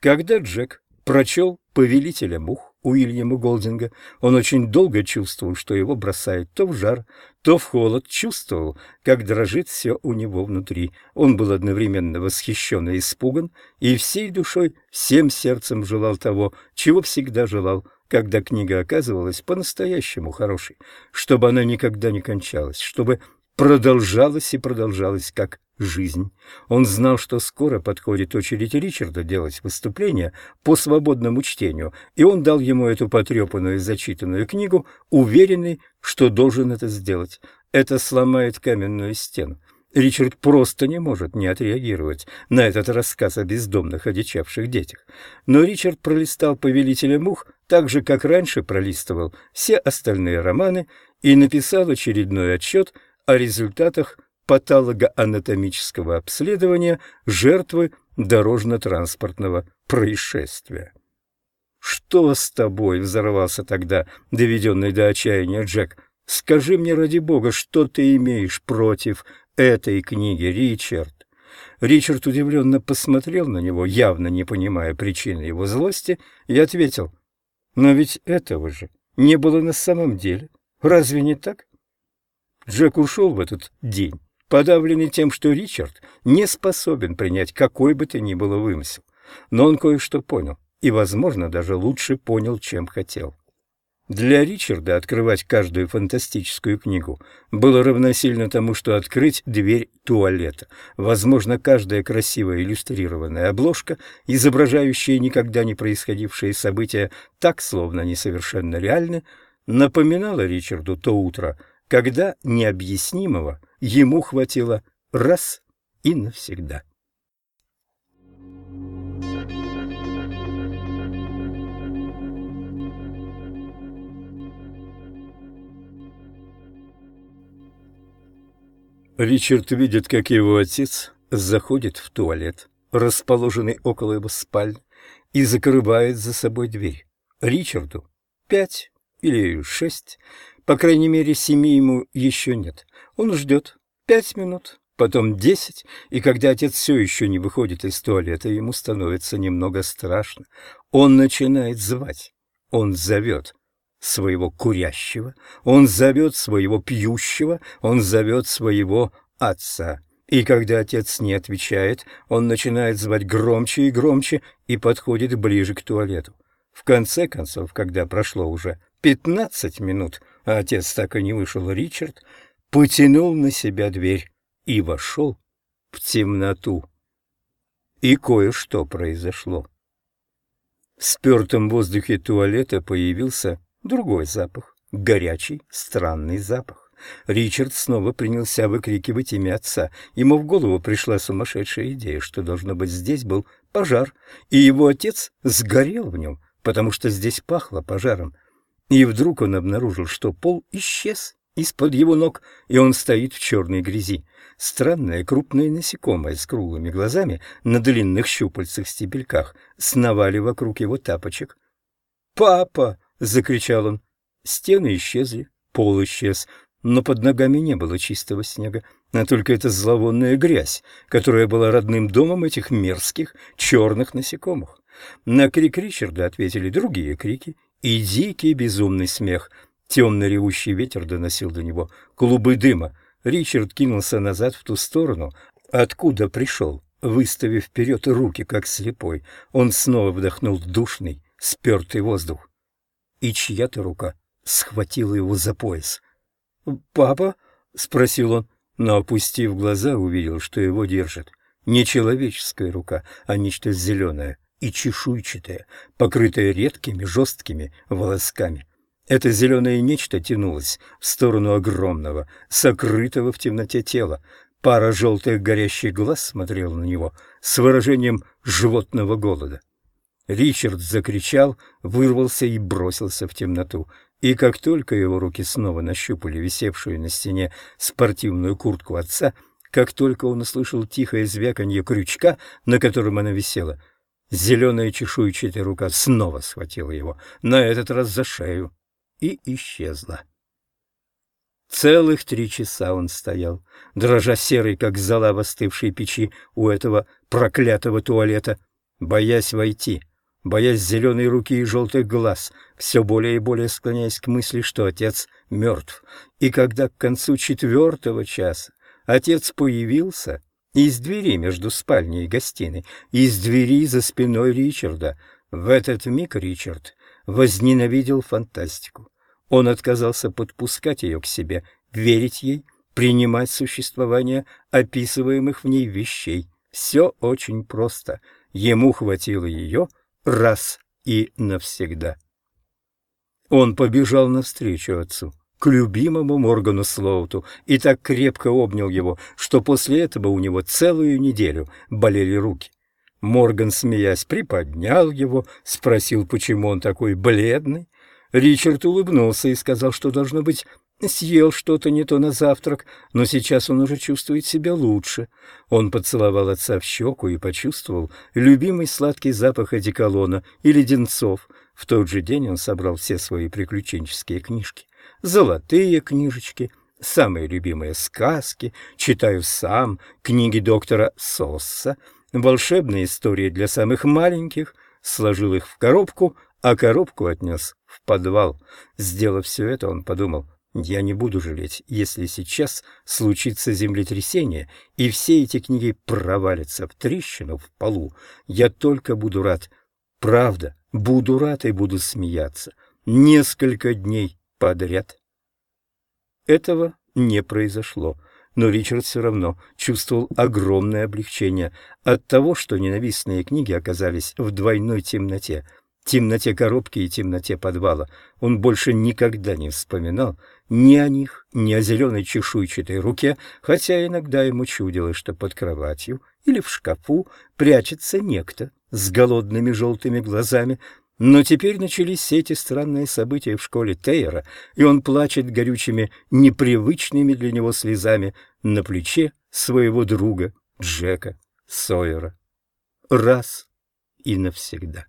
Когда Джек прочел «Повелителя мух» Уильяма Голдинга, он очень долго чувствовал, что его бросает то в жар, то в холод, чувствовал, как дрожит все у него внутри. Он был одновременно восхищен и испуган, и всей душой, всем сердцем желал того, чего всегда желал, когда книга оказывалась по-настоящему хорошей, чтобы она никогда не кончалась, чтобы продолжалась и продолжалась как жизнь. Он знал, что скоро подходит очередь Ричарда делать выступление по свободному чтению, и он дал ему эту потрепанную и зачитанную книгу, уверенный, что должен это сделать. Это сломает каменную стену. Ричард просто не может не отреагировать на этот рассказ о бездомных одичавших детях. Но Ричард пролистал «Повелителя мух» так же, как раньше пролистывал все остальные романы и написал очередной отчет о результатах патологоанатомического обследования жертвы дорожно-транспортного происшествия. «Что с тобой?» — взорвался тогда, доведенный до отчаяния Джек. «Скажи мне, ради бога, что ты имеешь против этой книги, Ричард?» Ричард удивленно посмотрел на него, явно не понимая причины его злости, и ответил, «Но ведь этого же не было на самом деле. Разве не так?» Джек ушел в этот день подавленный тем, что Ричард не способен принять какой бы то ни было вымысел. Но он кое-что понял, и, возможно, даже лучше понял, чем хотел. Для Ричарда открывать каждую фантастическую книгу было равносильно тому, что открыть дверь туалета. Возможно, каждая красивая иллюстрированная обложка, изображающая никогда не происходившие события так, словно несовершенно реальны, напоминала Ричарду то утро, когда необъяснимого ему хватило раз и навсегда. Ричард видит, как его отец заходит в туалет, расположенный около его спальни, и закрывает за собой дверь. Ричарду пять или шесть, по крайней мере, семи ему еще нет. Он ждет пять минут, потом десять, и когда отец все еще не выходит из туалета, ему становится немного страшно. Он начинает звать. Он зовет своего курящего, он зовет своего пьющего, он зовет своего отца. И когда отец не отвечает, он начинает звать громче и громче и подходит ближе к туалету. В конце концов, когда прошло уже пятнадцать минут, а отец так и не вышел, Ричард потянул на себя дверь и вошел в темноту. И кое-что произошло. В спертом воздухе туалета появился другой запах, горячий, странный запах. Ричард снова принялся выкрикивать имя отца. Ему в голову пришла сумасшедшая идея, что, должно быть, здесь был пожар, и его отец сгорел в нем, потому что здесь пахло пожаром. И вдруг он обнаружил, что пол исчез из-под его ног, и он стоит в черной грязи. Странное крупное насекомое с круглыми глазами на длинных щупальцах-стебельках сновали вокруг его тапочек. «Папа!» — закричал он. Стены исчезли, пол исчез, но под ногами не было чистого снега, а только эта зловонная грязь, которая была родным домом этих мерзких черных насекомых. На крик Ричарда ответили другие крики и дикий безумный смех — Темный ревущий ветер доносил до него клубы дыма. Ричард кинулся назад в ту сторону, откуда пришел, выставив вперед руки, как слепой. Он снова вдохнул душный, спертый воздух. И чья-то рука схватила его за пояс. «Папа?» — спросил он, но, опустив глаза, увидел, что его держит не человеческая рука, а нечто зеленое и чешуйчатое, покрытое редкими жесткими волосками. Это зеленое нечто тянулось в сторону огромного, сокрытого в темноте тела. Пара желтых горящих глаз смотрела на него с выражением животного голода. Ричард закричал, вырвался и бросился в темноту. И как только его руки снова нащупали висевшую на стене спортивную куртку отца, как только он услышал тихое звяканье крючка, на котором она висела, зеленая чешуйчатая рука снова схватила его, на этот раз за шею и исчезла. Целых три часа он стоял, дрожа серый, как зола в остывшей печи у этого проклятого туалета. боясь войти, боясь зеленой руки и желтых глаз, все более и более склоняясь к мысли, что отец мертв. И когда к концу четвертого часа отец появился из двери между спальней и гостиной, из двери за спиной Ричарда, в этот миг Ричард возненавидел фантастику. Он отказался подпускать ее к себе, верить ей, принимать существование описываемых в ней вещей. Все очень просто. Ему хватило ее раз и навсегда. Он побежал навстречу отцу, к любимому Моргану Слоуту, и так крепко обнял его, что после этого у него целую неделю болели руки. Морган, смеясь, приподнял его, спросил, почему он такой бледный. Ричард улыбнулся и сказал, что, должно быть, съел что-то не то на завтрак, но сейчас он уже чувствует себя лучше. Он поцеловал отца в щеку и почувствовал любимый сладкий запах одеколона и леденцов. В тот же день он собрал все свои приключенческие книжки. Золотые книжечки, самые любимые сказки, читаю сам, книги доктора Сосса — волшебные истории для самых маленьких, сложил их в коробку, а коробку отнес в подвал. Сделав все это, он подумал, я не буду жалеть, если сейчас случится землетрясение, и все эти книги провалятся в трещину в полу. Я только буду рад. Правда, буду рад и буду смеяться. Несколько дней подряд. Этого не произошло но Ричард все равно чувствовал огромное облегчение от того, что ненавистные книги оказались в двойной темноте, темноте коробки и темноте подвала. Он больше никогда не вспоминал ни о них, ни о зеленой чешуйчатой руке, хотя иногда ему чудилось, что под кроватью или в шкафу прячется некто с голодными желтыми глазами, но теперь начались все эти странные события в школе Тейера, и он плачет горючими, непривычными для него слезами на плече своего друга Джека Сойера. Раз и навсегда.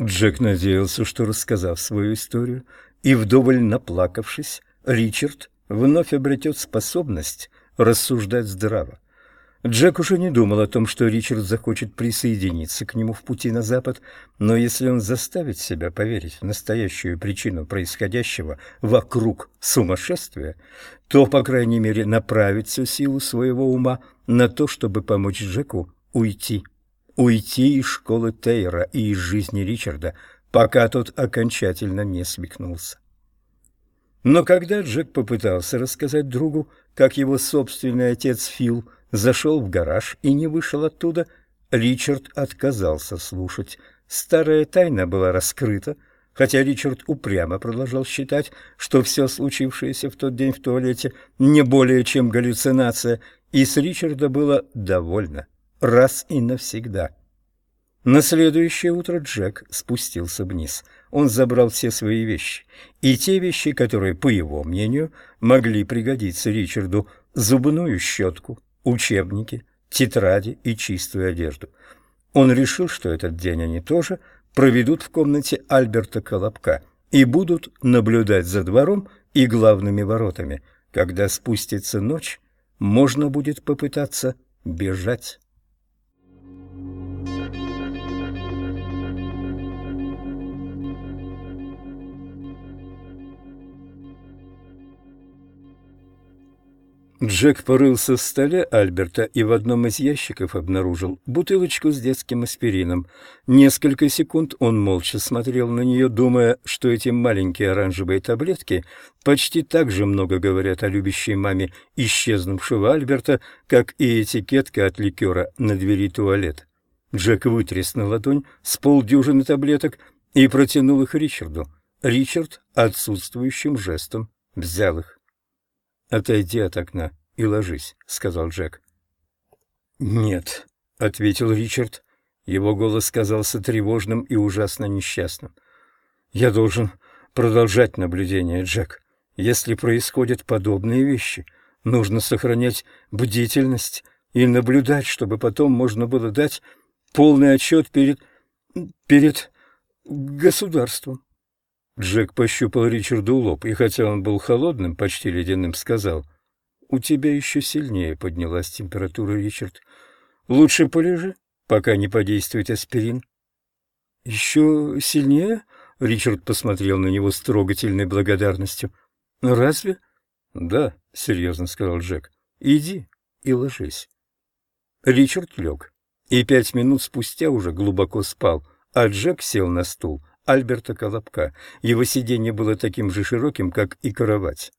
Джек надеялся, что, рассказав свою историю и вдоволь наплакавшись, Ричард вновь обретет способность рассуждать здраво. Джек уже не думал о том, что Ричард захочет присоединиться к нему в пути на запад, но если он заставит себя поверить в настоящую причину происходящего вокруг сумасшествия, то, по крайней мере, направит всю силу своего ума на то, чтобы помочь Джеку уйти уйти из школы Тейра и из жизни Ричарда, пока тот окончательно не смекнулся. Но когда Джек попытался рассказать другу, как его собственный отец Фил зашел в гараж и не вышел оттуда, Ричард отказался слушать. Старая тайна была раскрыта, хотя Ричард упрямо продолжал считать, что все случившееся в тот день в туалете не более чем галлюцинация, и с Ричарда было довольно раз и навсегда. На следующее утро Джек спустился вниз. Он забрал все свои вещи. И те вещи, которые, по его мнению, могли пригодиться Ричарду, зубную щетку, учебники, тетради и чистую одежду. Он решил, что этот день они тоже проведут в комнате Альберта Колобка и будут наблюдать за двором и главными воротами. Когда спустится ночь, можно будет попытаться бежать. Джек порылся в столе Альберта и в одном из ящиков обнаружил бутылочку с детским аспирином. Несколько секунд он молча смотрел на нее, думая, что эти маленькие оранжевые таблетки почти так же много говорят о любящей маме исчезнувшего Альберта, как и этикетка от ликера на двери туалета. Джек вытряс на ладонь с полдюжины таблеток и протянул их Ричарду. Ричард отсутствующим жестом взял их. «Отойди от окна и ложись», — сказал Джек. «Нет», — ответил Ричард. Его голос казался тревожным и ужасно несчастным. «Я должен продолжать наблюдение, Джек. Если происходят подобные вещи, нужно сохранять бдительность и наблюдать, чтобы потом можно было дать полный отчет перед... перед... государством. Джек пощупал Ричарду лоб, и хотя он был холодным, почти ледяным, сказал, «У тебя еще сильнее поднялась температура, Ричард. Лучше полежи, пока не подействует аспирин». «Еще сильнее?» — Ричард посмотрел на него с трогательной благодарностью. «Разве?» «Да», — серьезно сказал Джек. «Иди и ложись». Ричард лег, и пять минут спустя уже глубоко спал, а Джек сел на стул Альберта Колобка. Его сиденье было таким же широким, как и кровать.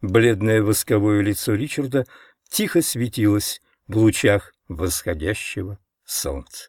Бледное восковое лицо Ричарда тихо светилось в лучах восходящего солнца.